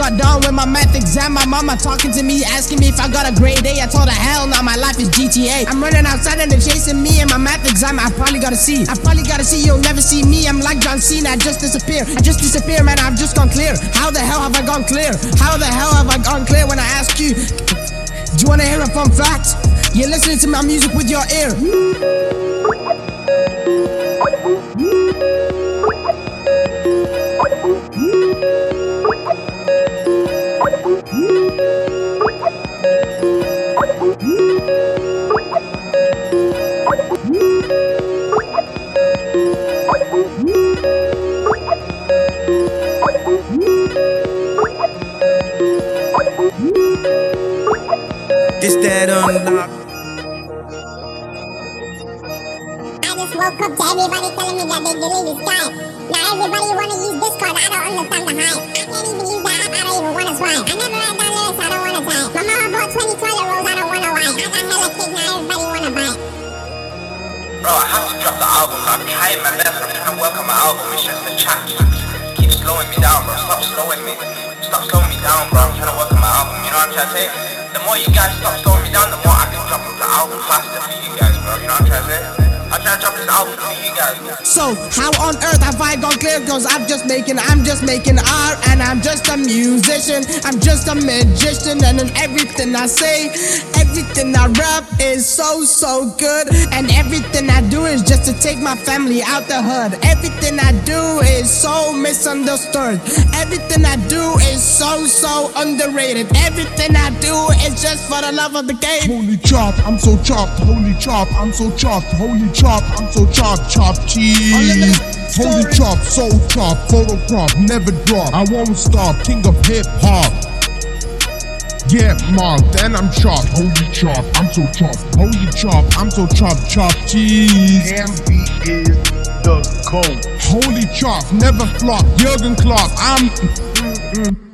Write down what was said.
Got done with my math exam, my mama talking to me, asking me if I got a grade A. I told her, hell no, my life is GTA. I'm running outside and they're chasing me, and my math exam, I probably gotta see. I probably gotta see, you'll never see me. I'm like John Cena, I just disappear. I just disappear, man, I've just gone clear. How the hell have I gone clear? How the hell have I gone clear when I ask you? Do you wanna hear a fun fact? You're listening to my music with your ear. This that unlock. I just woke up to everybody telling me that they deleted Skype. Now everybody wanna use Discord, I don't understand Bro, I have to drop the album. I'm trying my best. I'm trying to work on my album. It's just the chat keeps slowing me down, bro. Stop slowing me. Stop slowing me down, bro. I'm trying to work on my album. You know what I'm trying to say? The more you guys stop slowing me down, the more I can drop the album faster for you guys, bro. You know what I'm trying to say? I'm trying to drop this album for you guys. So how on earth have I gone clear? Cause I'm just making, I'm just making art and I'm just a musician. I'm just a magician and in everything I say, everything I rap is so, so good. And everything I do is just to take my family out the hood. Everything I do is so misunderstood. Everything I do is so, so underrated. Everything I do is just for the love of the game. Holy chop, I'm so chopped. Holy chop, I'm so chopped. Holy chop, I'm so chop, Chop cheese. Holy chop, so chop. Photo crop, never drop. I won't stop. King of hip hop. Yeah, marked then I'm chopped. Holy chop, I'm so chopped. Holy chop, I'm so chop, Chop cheese. MB is the code. Holy chop, never flop. Jurgen Klopp, I'm. Mm, mm.